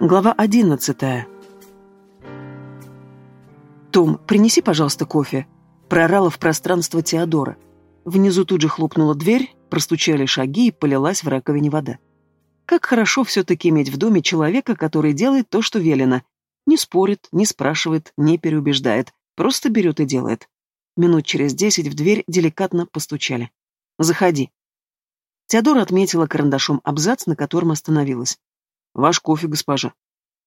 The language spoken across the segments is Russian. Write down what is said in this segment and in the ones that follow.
Глава одиннадцатая. «Том, принеси, пожалуйста, кофе», — прорала в пространство Теодора. Внизу тут же хлопнула дверь, простучали шаги и полилась в раковине вода. Как хорошо все-таки иметь в доме человека, который делает то, что велено. Не спорит, не спрашивает, не переубеждает, просто берет и делает. Минут через десять в дверь деликатно постучали. «Заходи». Теодора отметила карандашом абзац, на котором остановилась. «Ваш кофе, госпожа».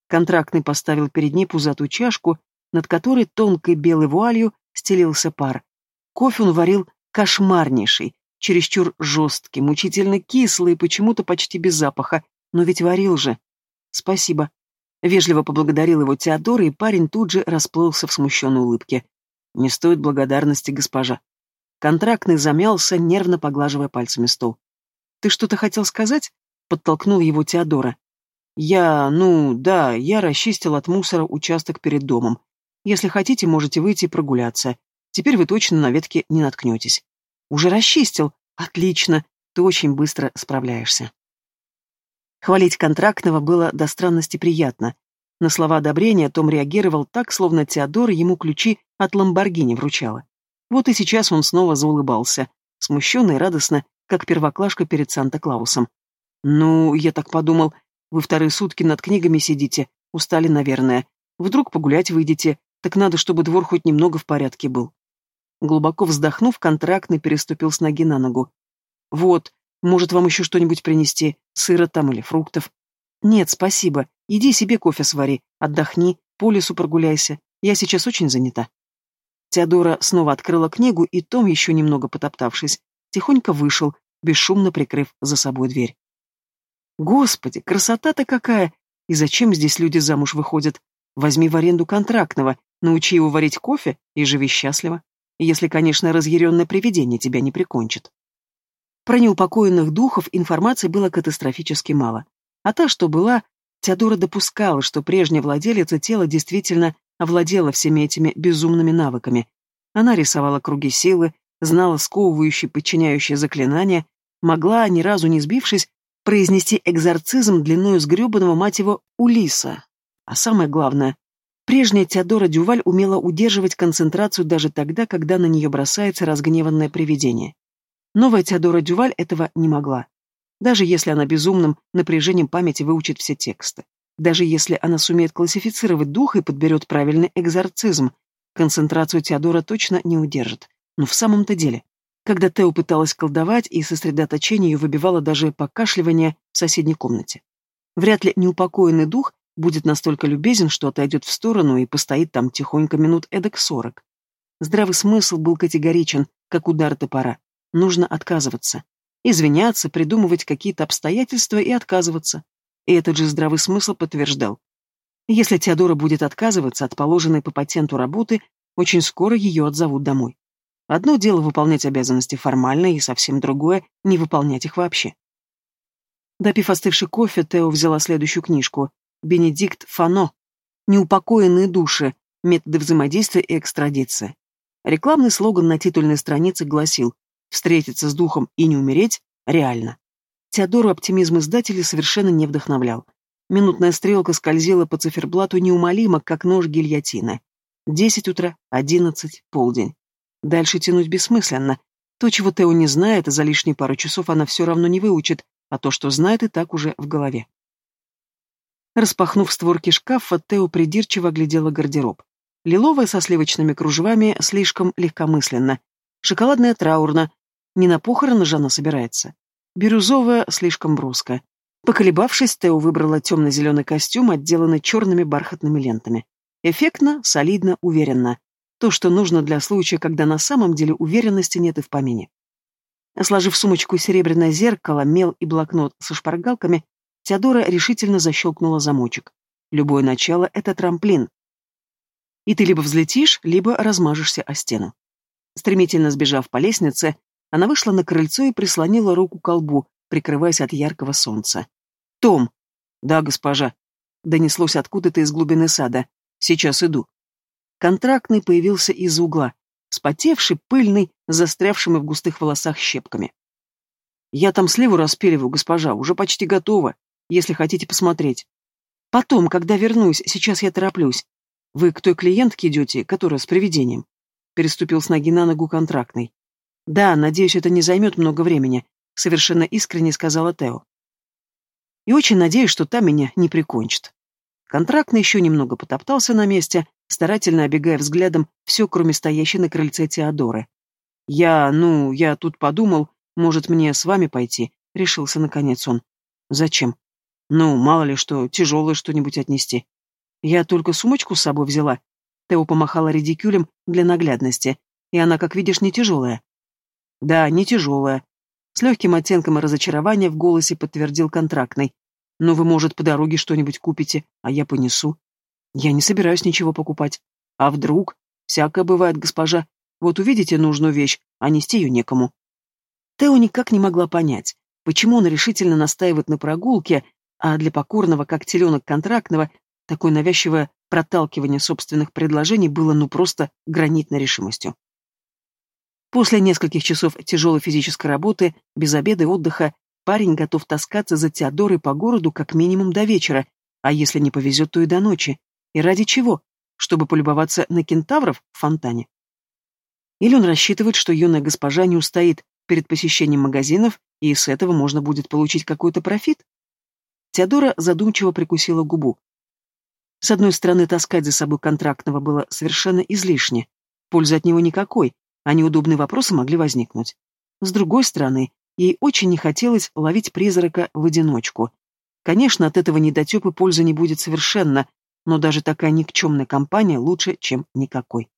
Контрактный поставил перед ней пузатую чашку, над которой тонкой белой вуалью стелился пар. Кофе он варил кошмарнейший, чересчур жесткий, мучительно кислый и почему-то почти без запаха, но ведь варил же. «Спасибо». Вежливо поблагодарил его Теодор, и парень тут же расплылся в смущенной улыбке. «Не стоит благодарности, госпожа». Контрактный замялся, нервно поглаживая пальцами стол. «Ты что-то хотел сказать?» — подтолкнул его Теодора. «Я, ну, да, я расчистил от мусора участок перед домом. Если хотите, можете выйти прогуляться. Теперь вы точно на ветке не наткнетесь». «Уже расчистил? Отлично. Ты очень быстро справляешься». Хвалить контрактного было до странности приятно. На слова одобрения Том реагировал так, словно Теодора ему ключи от Ламборгини вручала. Вот и сейчас он снова заулыбался, смущенно и радостно, как первоклашка перед Санта-Клаусом. «Ну, я так подумал, вы вторые сутки над книгами сидите, устали, наверное. Вдруг погулять выйдете, так надо, чтобы двор хоть немного в порядке был. Глубоко вздохнув, контрактный переступил с ноги на ногу. Вот, может, вам еще что-нибудь принести, сыра там или фруктов? Нет, спасибо. Иди себе кофе свари, отдохни, по лесу прогуляйся. Я сейчас очень занята. Теодора снова открыла книгу, и Том, еще немного потоптавшись, тихонько вышел, бесшумно прикрыв за собой дверь. Господи, красота-то какая! И зачем здесь люди замуж выходят? Возьми в аренду контрактного, научи его варить кофе и живи счастливо. Если, конечно, разъяренное привидение тебя не прикончит. Про неупокоенных духов информации было катастрофически мало. А та, что была, Теодора допускала, что прежняя владелица тела действительно овладела всеми этими безумными навыками. Она рисовала круги силы, знала сковывающие, подчиняющие заклинания, могла, ни разу не сбившись, произнести экзорцизм длиною с гребаного, мать его, Улиса. А самое главное, прежняя Теодора Дюваль умела удерживать концентрацию даже тогда, когда на нее бросается разгневанное привидение. Новая Теодора Дюваль этого не могла. Даже если она безумным напряжением памяти выучит все тексты. Даже если она сумеет классифицировать дух и подберет правильный экзорцизм, концентрацию Теодора точно не удержит. Но в самом-то деле, когда Тео пыталась колдовать, и сосредоточение ее выбивало даже покашливание в соседней комнате. Вряд ли неупокоенный дух будет настолько любезен, что отойдет в сторону и постоит там тихонько минут эдак сорок. Здравый смысл был категоричен, как удар топора. Нужно отказываться. Извиняться, придумывать какие-то обстоятельства и отказываться. И этот же здравый смысл подтверждал. Если Теодора будет отказываться от положенной по патенту работы, очень скоро ее отзовут домой. Одно дело выполнять обязанности формально, и совсем другое — не выполнять их вообще. Допив остывший кофе, Тео взяла следующую книжку «Бенедикт Фано. Неупокоенные души. Методы взаимодействия и экстрадиции». Рекламный слоган на титульной странице гласил «Встретиться с духом и не умереть – реально». Теодору оптимизм издателей совершенно не вдохновлял. Минутная стрелка скользила по циферблату неумолимо, как нож гильотины. Десять утра, одиннадцать, полдень. Дальше тянуть бессмысленно. То, чего Тео не знает, за лишние пару часов она все равно не выучит, а то, что знает, и так уже в голове. Распахнув створки шкафа, Тео придирчиво оглядела гардероб. Лиловая со сливочными кружевами слишком легкомысленно. Шоколадная траурно. Не на похороны же она собирается. Бирюзовая слишком бруско. Поколебавшись, Тео выбрала темно-зеленый костюм, отделанный черными бархатными лентами. Эффектно, солидно, уверенно. То, что нужно для случая, когда на самом деле уверенности нет и в помине. Сложив в сумочку серебряное зеркало, мел и блокнот со шпаргалками, Теодора решительно защелкнула замочек. Любое начало — это трамплин. И ты либо взлетишь, либо размажешься о стену. Стремительно сбежав по лестнице, она вышла на крыльцо и прислонила руку к колбу, прикрываясь от яркого солнца. «Том!» «Да, госпожа!» Донеслось откуда-то из глубины сада. «Сейчас иду». Контрактный появился из угла, спотевший, пыльный, застрявшими в густых волосах щепками. «Я там сливу распиливаю, госпожа, уже почти готова, если хотите посмотреть». Потом, когда вернусь, сейчас я тороплюсь. Вы к той клиентке идете, которая с привидением?» Переступил с ноги на ногу контрактный. «Да, надеюсь, это не займет много времени», — совершенно искренне сказала Тео. «И очень надеюсь, что та меня не прикончит». Контрактный еще немного потоптался на месте, старательно обегая взглядом все, кроме стоящей на крыльце Теодоры. «Я, ну, я тут подумал, может, мне с вами пойти?» — решился наконец он. «Зачем?» «Ну, мало ли что, тяжелое что-нибудь отнести». «Я только сумочку с собой взяла». Тео помахала редикюлем для наглядности, и она, как видишь, не тяжелая. «Да, не тяжелая». С легким оттенком разочарования в голосе подтвердил контрактный. «Но вы, может, по дороге что-нибудь купите, а я понесу». «Я не собираюсь ничего покупать. А вдруг? Всякое бывает, госпожа. Вот увидите нужную вещь, а нести ее некому». Тео никак не могла понять, почему он решительно настаивает на прогулке, а для покорного, как теленок контрактного, такое навязчивое проталкивание собственных предложений было ну просто гранитной решимостью. После нескольких часов тяжелой физической работы, без обеда и отдыха, парень готов таскаться за Теодорой по городу как минимум до вечера, а если не повезет, то и до ночи. И ради чего? Чтобы полюбоваться на кентавров в фонтане? Или он рассчитывает, что юная госпожа не устоит перед посещением магазинов, и с этого можно будет получить какой-то профит? Теодора задумчиво прикусила губу. С одной стороны, таскать за собой контрактного было совершенно излишне. Пользы от него никакой, а неудобные вопросы могли возникнуть. С другой стороны, ей очень не хотелось ловить призрака в одиночку. Конечно, от этого недотепы пользы не будет совершенно, но даже такая никчемная компания лучше, чем никакой.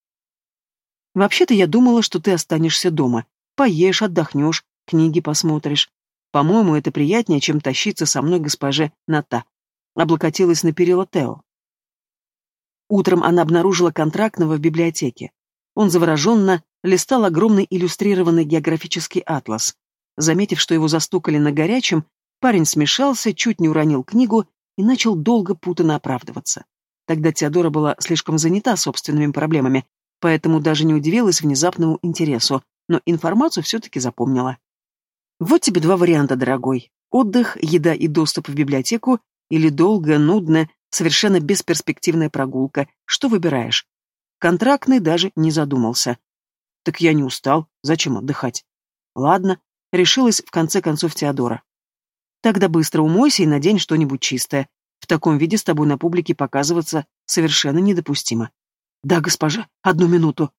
Вообще-то я думала, что ты останешься дома. Поешь, отдохнешь, книги посмотришь. По-моему, это приятнее, чем тащиться со мной госпоже Ната. Облокотилась на перила Тео. Утром она обнаружила контрактного в библиотеке. Он завороженно листал огромный иллюстрированный географический атлас. Заметив, что его застукали на горячем, парень смешался, чуть не уронил книгу и начал долго путанно оправдываться. Тогда Теодора была слишком занята собственными проблемами, поэтому даже не удивилась внезапному интересу, но информацию все-таки запомнила. Вот тебе два варианта, дорогой. Отдых, еда и доступ в библиотеку или долгая, нудная, совершенно бесперспективная прогулка. Что выбираешь? Контрактный даже не задумался. Так я не устал, зачем отдыхать? Ладно, решилась в конце концов Теодора. Тогда быстро умойся и надень что-нибудь чистое. Таком виде с тобой на публике показываться совершенно недопустимо. Да, госпожа, одну минуту.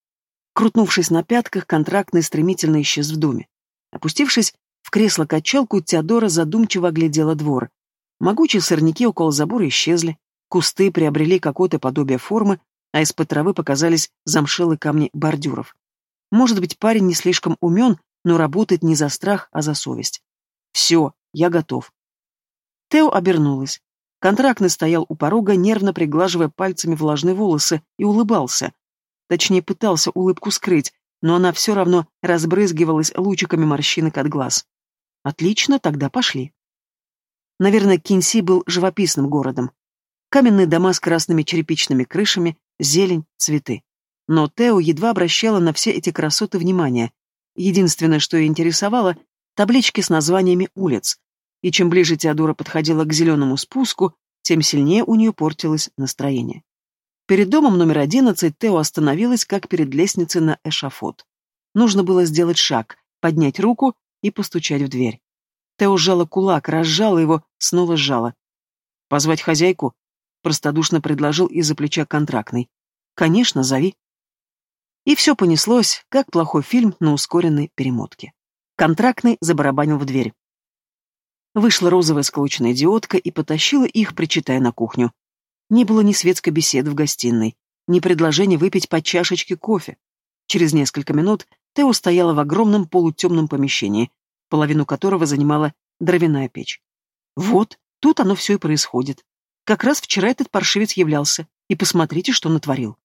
Крутнувшись на пятках, контрактный стремительно исчез в доме. Опустившись в кресло-качалку Теодора задумчиво оглядела двор. Могучие сорняки около забора исчезли, кусты приобрели какое-то подобие формы, а из-под травы показались замшелые камни бордюров. Может быть, парень не слишком умен, но работает не за страх, а за совесть. Все, я готов. Тео обернулась. Контрактный стоял у порога, нервно приглаживая пальцами влажные волосы, и улыбался. Точнее, пытался улыбку скрыть, но она все равно разбрызгивалась лучиками морщинок от глаз. Отлично, тогда пошли. Наверное, Кинси был живописным городом. Каменные дома с красными черепичными крышами, зелень, цветы. Но Тео едва обращала на все эти красоты внимание. Единственное, что ее интересовало — таблички с названиями улиц. И чем ближе Теодора подходила к зеленому спуску, тем сильнее у нее портилось настроение. Перед домом номер одиннадцать Тео остановилась, как перед лестницей на эшафот. Нужно было сделать шаг, поднять руку и постучать в дверь. Тео сжала кулак, разжала его, снова сжала. «Позвать хозяйку?» — простодушно предложил из-за плеча контрактный. «Конечно, зови». И все понеслось, как плохой фильм на ускоренной перемотке. Контрактный забарабанил в дверь. Вышла розовая сколоченная идиотка и потащила их, причитая на кухню. Не было ни светской беседы в гостиной, ни предложения выпить по чашечке кофе. Через несколько минут Тео стояла в огромном полутемном помещении, половину которого занимала дровяная печь. Вот, тут оно все и происходит. Как раз вчера этот паршивец являлся, и посмотрите, что натворил.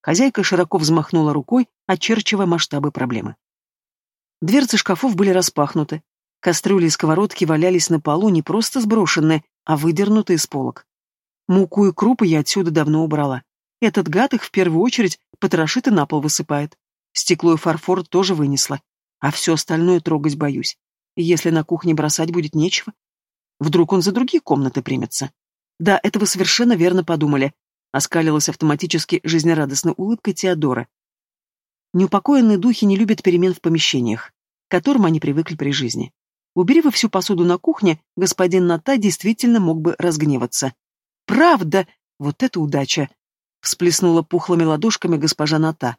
Хозяйка широко взмахнула рукой, очерчивая масштабы проблемы. Дверцы шкафов были распахнуты. Кастрюли и сковородки валялись на полу не просто сброшенные, а выдернутые из полок. Муку и крупы я отсюда давно убрала. Этот гад их в первую очередь потрошит и на пол высыпает. Стекло и фарфор тоже вынесла. А все остальное трогать боюсь. Если на кухне бросать будет нечего, вдруг он за другие комнаты примется. Да, это вы совершенно верно подумали, оскалилась автоматически жизнерадостной улыбкой Теодора. Неупокоенные духи не любят перемен в помещениях, к которым они привыкли при жизни. Убери вы всю посуду на кухне, господин Ната действительно мог бы разгневаться. «Правда! Вот это удача!» — всплеснула пухлыми ладошками госпожа Ната.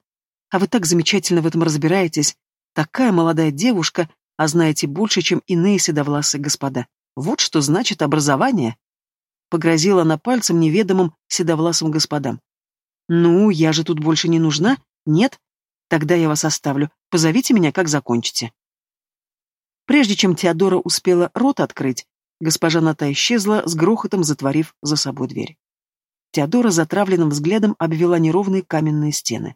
«А вы так замечательно в этом разбираетесь. Такая молодая девушка, а знаете больше, чем иные седовласые господа. Вот что значит образование!» Погрозила она пальцем неведомым седовласым господам. «Ну, я же тут больше не нужна? Нет? Тогда я вас оставлю. Позовите меня, как закончите». Прежде чем Теодора успела рот открыть, госпожа Ната исчезла, с грохотом затворив за собой дверь. Теодора затравленным взглядом обвела неровные каменные стены.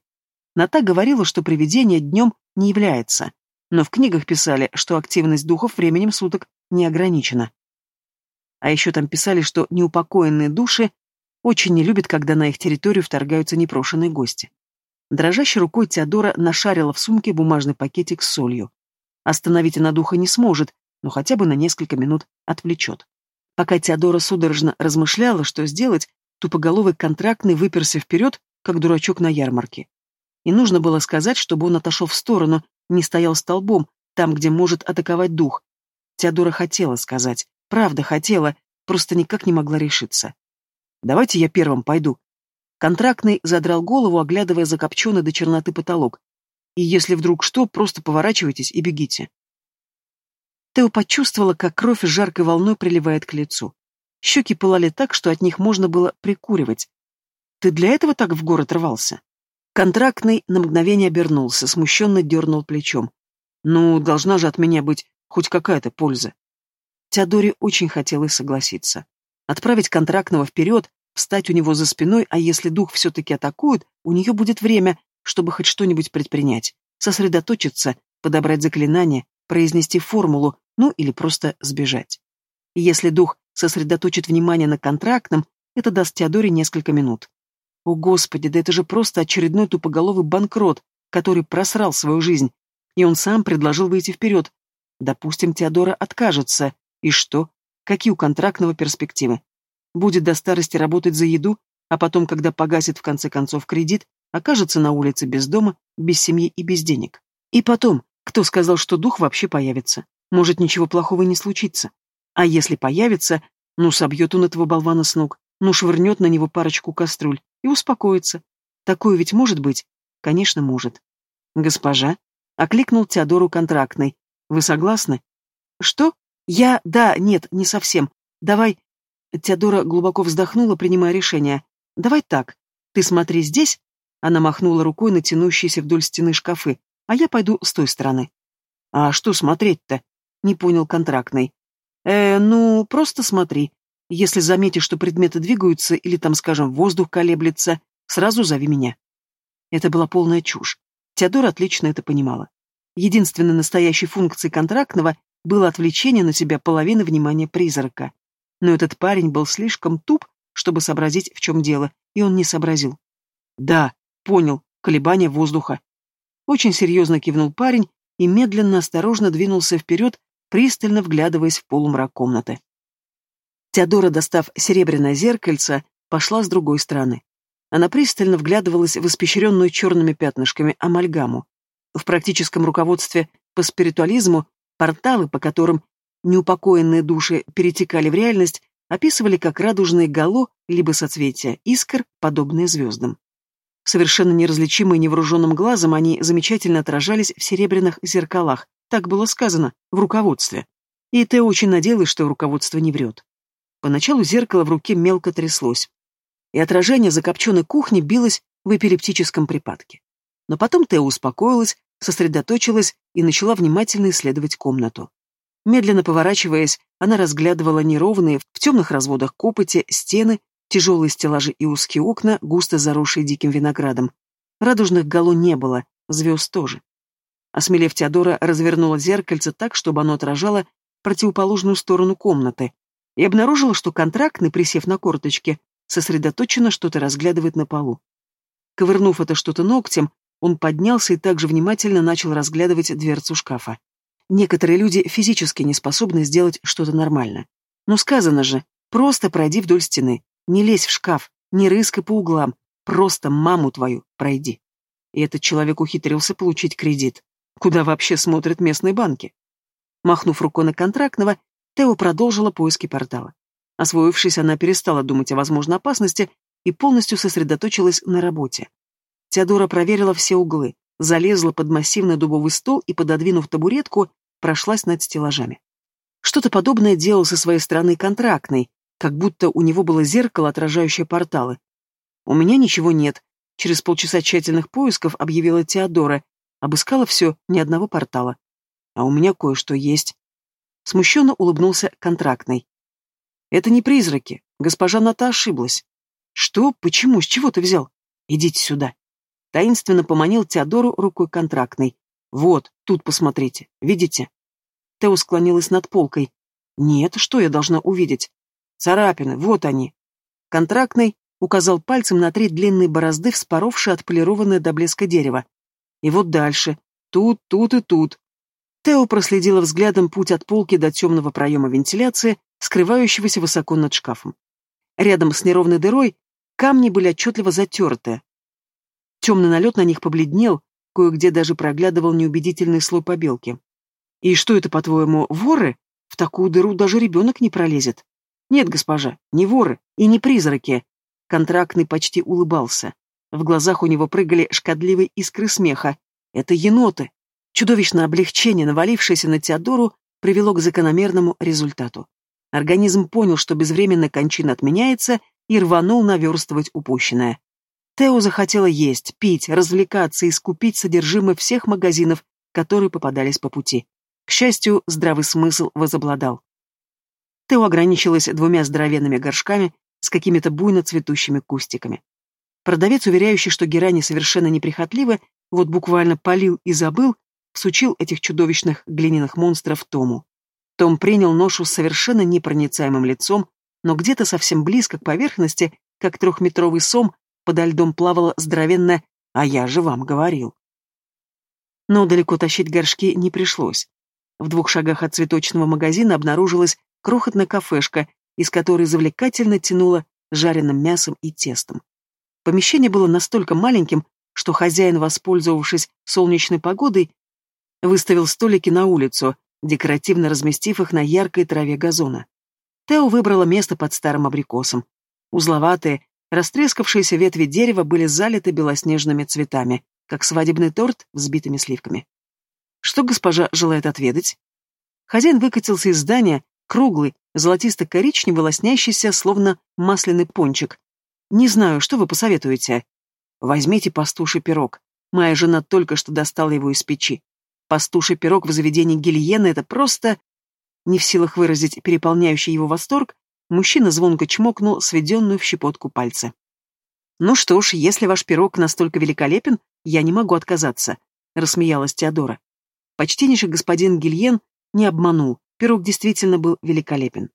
Ната говорила, что привидение днем не является, но в книгах писали, что активность духов временем суток не ограничена. А еще там писали, что неупокоенные души очень не любят, когда на их территорию вторгаются непрошенные гости. Дрожащей рукой Теодора нашарила в сумке бумажный пакетик с солью. Остановить она духа не сможет, но хотя бы на несколько минут отвлечет. Пока Теодора судорожно размышляла, что сделать, тупоголовый контрактный выперся вперед, как дурачок на ярмарке. И нужно было сказать, чтобы он отошел в сторону, не стоял столбом, там, где может атаковать дух. Теодора хотела сказать, правда хотела, просто никак не могла решиться. «Давайте я первым пойду», Контрактный задрал голову, оглядывая закопченный до черноты потолок. И если вдруг что, просто поворачивайтесь и бегите. Тео почувствовала, как кровь жаркой волной приливает к лицу. Щеки пылали так, что от них можно было прикуривать. «Ты для этого так в город рвался?» Контрактный на мгновение обернулся, смущенно дернул плечом. «Ну, должна же от меня быть хоть какая-то польза». Теодоре очень хотелось согласиться. Отправить контрактного вперед, встать у него за спиной, а если дух все-таки атакует, у нее будет время, чтобы хоть что-нибудь предпринять, сосредоточиться, подобрать заклинание, произнести формулу, ну или просто сбежать. Если дух сосредоточит внимание на контрактном, это даст Теодоре несколько минут. О, Господи, да это же просто очередной тупоголовый банкрот, который просрал свою жизнь, и он сам предложил выйти вперед. Допустим, Теодора откажется. И что? Какие у контрактного перспективы? будет до старости работать за еду, а потом, когда погасит в конце концов кредит, окажется на улице без дома, без семьи и без денег. И потом, кто сказал, что дух вообще появится? Может, ничего плохого не случится. А если появится, ну, собьет он этого болвана с ног, ну, швырнет на него парочку кастрюль и успокоится. Такое ведь может быть? Конечно, может. Госпожа, окликнул Теодору контрактный. Вы согласны? Что? Я... Да, нет, не совсем. Давай, Теодора глубоко вздохнула, принимая решение. «Давай так. Ты смотри здесь». Она махнула рукой на тянущиеся вдоль стены шкафы. «А я пойду с той стороны». «А что смотреть-то?» — не понял контрактный. «Э, ну, просто смотри. Если заметишь, что предметы двигаются или там, скажем, воздух колеблется, сразу зови меня». Это была полная чушь. Теодора отлично это понимала. Единственной настоящей функцией контрактного было отвлечение на себя половины внимания призрака. Но этот парень был слишком туп, чтобы сообразить, в чем дело, и он не сообразил. «Да, понял, колебания воздуха». Очень серьезно кивнул парень и медленно, осторожно двинулся вперед, пристально вглядываясь в полумрак комнаты. Теодора, достав серебряное зеркальце, пошла с другой стороны. Она пристально вглядывалась в испещренную черными пятнышками амальгаму. В практическом руководстве по спиритуализму порталы, по которым неупокоенные души перетекали в реальность, описывали как радужные гало либо соцветия искр, подобные звездам. Совершенно неразличимые невооруженным глазом, они замечательно отражались в серебряных зеркалах, так было сказано, в руководстве. И Тео очень надеялась, что руководство не врет. Поначалу зеркало в руке мелко тряслось, и отражение закопченной кухни билось в эпилептическом припадке. Но потом Тео успокоилась, сосредоточилась и начала внимательно исследовать комнату. Медленно поворачиваясь, она разглядывала неровные, в темных разводах копоти, стены, тяжелые стеллажи и узкие окна, густо заросшие диким виноградом. Радужных гало не было, звезд тоже. Осмелев Теодора развернула зеркальце так, чтобы оно отражало противоположную сторону комнаты, и обнаружила, что контрактный, присев на корточке, сосредоточенно что-то разглядывает на полу. Ковырнув это что-то ногтем, он поднялся и также внимательно начал разглядывать дверцу шкафа. Некоторые люди физически не способны сделать что-то нормально. Но сказано же, Просто пройди вдоль стены. Не лезь в шкаф, не рыскай по углам. Просто маму твою пройди. И этот человек ухитрился получить кредит. Куда вообще смотрят местные банки? Махнув рукой на контрактного, Тео продолжила поиски портала. Освоившись, она перестала думать о возможной опасности и полностью сосредоточилась на работе. Теодора проверила все углы, залезла под массивный дубовый стол и, пододвинув табуретку, прошлась над стеллажами. Что-то подобное делал со своей стороны контрактный, как будто у него было зеркало, отражающее порталы. «У меня ничего нет», — через полчаса тщательных поисков объявила Теодора, обыскала все, ни одного портала. «А у меня кое-что есть». Смущенно улыбнулся контрактный. «Это не призраки. Госпожа Ната ошиблась». «Что? Почему? С чего ты взял? Идите сюда». Таинственно поманил Теодору рукой контрактной. «Вот, тут посмотрите. Видите?» Тео склонилась над полкой. «Нет, что я должна увидеть?» «Царапины, вот они». Контрактный указал пальцем на три длинные борозды, вспоровшие отполированное до блеска дерево. И вот дальше. Тут, тут и тут. Тео проследила взглядом путь от полки до темного проема вентиляции, скрывающегося высоко над шкафом. Рядом с неровной дырой камни были отчетливо затерты, Темный налет на них побледнел, кое-где даже проглядывал неубедительный слой побелки. «И что это, по-твоему, воры? В такую дыру даже ребенок не пролезет». «Нет, госпожа, не воры и не призраки». Контрактный почти улыбался. В глазах у него прыгали шкодливые искры смеха. «Это еноты». Чудовищное облегчение, навалившееся на Теодору, привело к закономерному результату. Организм понял, что безвременная кончина отменяется, и рванул наверстывать упущенное. Тео захотела есть, пить, развлекаться и скупить содержимое всех магазинов, которые попадались по пути. К счастью, здравый смысл возобладал. Тео ограничилась двумя здоровенными горшками с какими-то буйно цветущими кустиками. Продавец, уверяющий, что герани совершенно неприхотливы, вот буквально полил и забыл, всучил этих чудовищных глиняных монстров Тому. Том принял ношу с совершенно непроницаемым лицом, но где-то совсем близко к поверхности, как трехметровый сом, подо льдом плавала здоровенная «А я же вам говорил». Но далеко тащить горшки не пришлось. В двух шагах от цветочного магазина обнаружилась крохотная кафешка, из которой завлекательно тянуло жареным мясом и тестом. Помещение было настолько маленьким, что хозяин, воспользовавшись солнечной погодой, выставил столики на улицу, декоративно разместив их на яркой траве газона. Тео выбрала место под старым абрикосом. Узловатые, Растрескавшиеся ветви дерева были залиты белоснежными цветами, как свадебный торт взбитыми сливками. Что госпожа желает отведать? Хозяин выкатился из здания, круглый, золотисто-коричневый, лоснящийся, словно масляный пончик. Не знаю, что вы посоветуете. Возьмите пастуший пирог. Моя жена только что достала его из печи. Пастуший пирог в заведении Гильена — это просто... Не в силах выразить переполняющий его восторг, Мужчина звонко чмокнул сведенную в щепотку пальцы. «Ну что ж, если ваш пирог настолько великолепен, я не могу отказаться», — рассмеялась Теодора. Почтеннейший господин Гильен не обманул, пирог действительно был великолепен.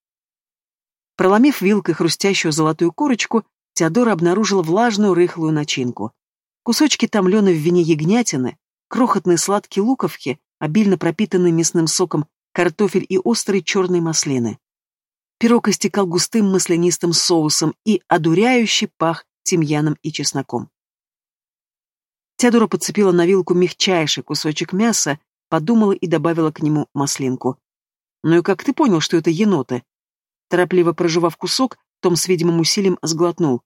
Проломив вилкой хрустящую золотую корочку, Теодора обнаружила влажную рыхлую начинку. Кусочки томленой в вине ягнятины, крохотные сладкие луковки, обильно пропитанные мясным соком, картофель и острые черные маслины. Пирог истекал густым маслянистым соусом и одуряюще пах тимьяном и чесноком. Теодора подцепила на вилку мягчайший кусочек мяса, подумала и добавила к нему маслинку. «Ну и как ты понял, что это еноты?» Торопливо проживав кусок, Том с видимым усилием сглотнул.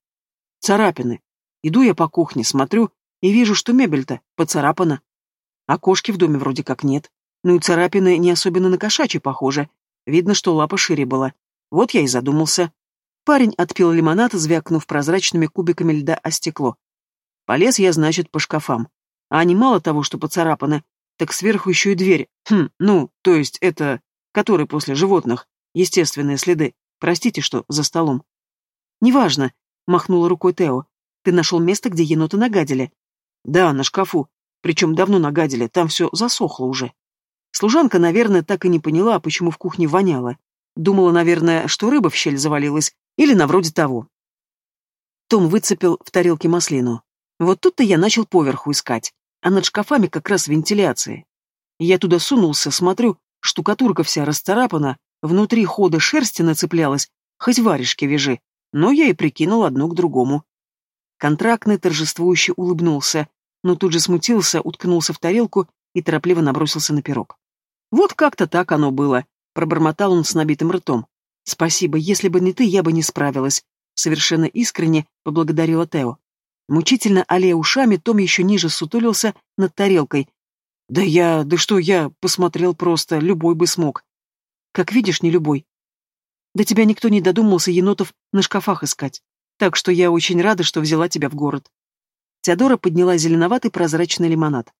«Царапины. Иду я по кухне, смотрю, и вижу, что мебель-то поцарапана. А кошки в доме вроде как нет. Ну и царапины не особенно на кошачьи похожи. Видно, что лапа шире была. Вот я и задумался. Парень отпил лимонад, звякнув прозрачными кубиками льда о стекло. Полез я, значит, по шкафам. А они мало того, что поцарапаны, так сверху еще и дверь. Хм, ну, то есть это, который после животных, естественные следы. Простите, что за столом. Неважно, махнула рукой Тео. Ты нашел место, где еноты нагадили. Да, на шкафу. Причем давно нагадили, там все засохло уже. Служанка, наверное, так и не поняла, почему в кухне воняло. Думала, наверное, что рыба в щель завалилась, или на вроде того. Том выцепил в тарелке маслину. Вот тут-то я начал поверху искать, а над шкафами как раз вентиляция. Я туда сунулся, смотрю, штукатурка вся расцарапана, внутри хода шерсти нацеплялась, хоть варежки вяжи, но я и прикинул одну к другому. Контрактный торжествующе улыбнулся, но тут же смутился, уткнулся в тарелку и торопливо набросился на пирог. «Вот как-то так оно было», — пробормотал он с набитым ртом. «Спасибо, если бы не ты, я бы не справилась», — совершенно искренне поблагодарила Тео. Мучительно аллея ушами, Том еще ниже сутулился над тарелкой. «Да я... да что я... посмотрел просто, любой бы смог». «Как видишь, не любой». «Да тебя никто не додумался енотов на шкафах искать, так что я очень рада, что взяла тебя в город». Теодора подняла зеленоватый прозрачный лимонад.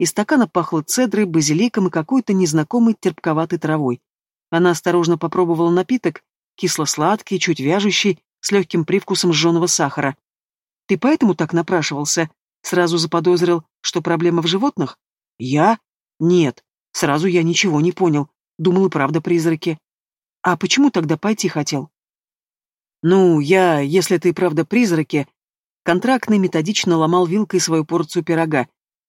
Из стакана пахло цедрой, базиликом и какой-то незнакомой терпковатой травой. Она осторожно попробовала напиток, кисло-сладкий, чуть вяжущий, с легким привкусом жженого сахара. «Ты поэтому так напрашивался?» Сразу заподозрил, что проблема в животных? «Я? Нет. Сразу я ничего не понял. Думал и правда призраки. А почему тогда пойти хотел?» «Ну, я, если ты правда призраки...» Контрактный методично ломал вилкой свою порцию пирога,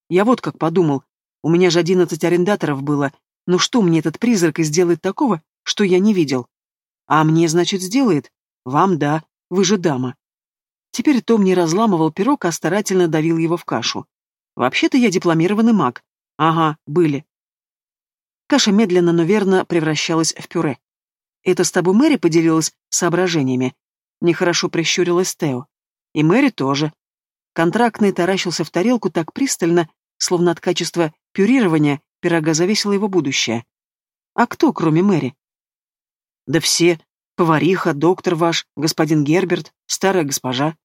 я вот как подумал. У меня же одиннадцать арендаторов было. Ну что мне этот призрак и сделает такого, что я не видел? А мне, значит, сделает? Вам да, вы же дама. Теперь Том не разламывал пирог, а старательно давил его в кашу. Вообще-то я дипломированный маг. Ага, были. Каша медленно, но верно превращалась в пюре. Это с тобой Мэри поделилась соображениями. Нехорошо прищурилась Тео. И Мэри тоже. Контрактный таращился в тарелку так пристально, словно от качества пюрирования пирога зависело его будущее. А кто, кроме Мэри? Да все. Повариха, доктор ваш, господин Герберт, старая госпожа.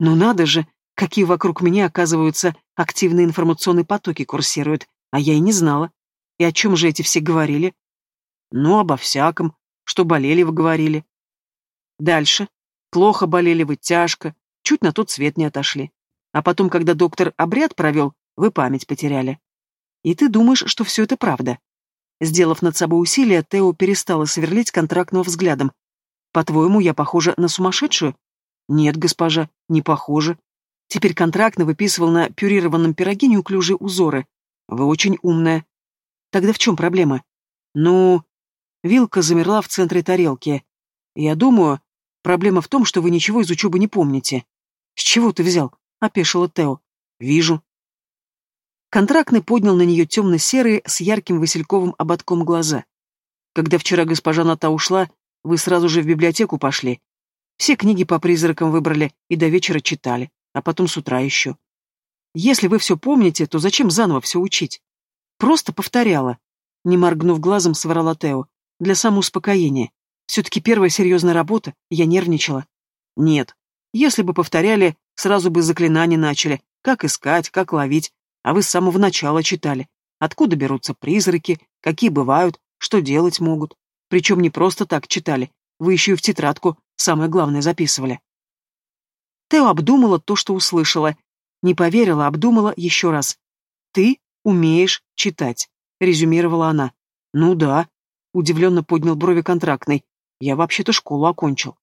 Ну надо же, какие вокруг меня, оказываются, активные информационные потоки курсируют, а я и не знала. И о чем же эти все говорили? Ну, обо всяком, что болели вы говорили. Дальше. Плохо болели вы, тяжко, чуть на тот свет не отошли. А потом, когда доктор обряд провел, вы память потеряли. И ты думаешь, что все это правда. Сделав над собой усилие, Тео перестала сверлить контрактного взглядом. По-твоему, я похожа на сумасшедшую? Нет, госпожа, не похожа. Теперь контрактно выписывал на пюрированном пироге неуклюжие узоры. Вы очень умная. Тогда в чем проблема? Ну... Вилка замерла в центре тарелки. Я думаю, проблема в том, что вы ничего из учебы не помните. С чего ты взял? — опешила Тео. «Вижу». Контрактный поднял на нее темно-серые с ярким васильковым ободком глаза. «Когда вчера госпожа Ната ушла, вы сразу же в библиотеку пошли. Все книги по призракам выбрали и до вечера читали, а потом с утра еще. Если вы все помните, то зачем заново все учить? Просто повторяла». Не моргнув глазом, соврала Тео. «Для самоуспокоения. Все-таки первая серьезная работа, я нервничала». «Нет. Если бы повторяли, Сразу бы заклинания начали, как искать, как ловить, а вы с самого начала читали. Откуда берутся призраки, какие бывают, что делать могут. Причем не просто так читали, вы еще и в тетрадку самое главное записывали. Тео обдумала то, что услышала. Не поверила, обдумала еще раз. «Ты умеешь читать», — резюмировала она. «Ну да», — удивленно поднял брови контрактный. «Я вообще-то школу окончил».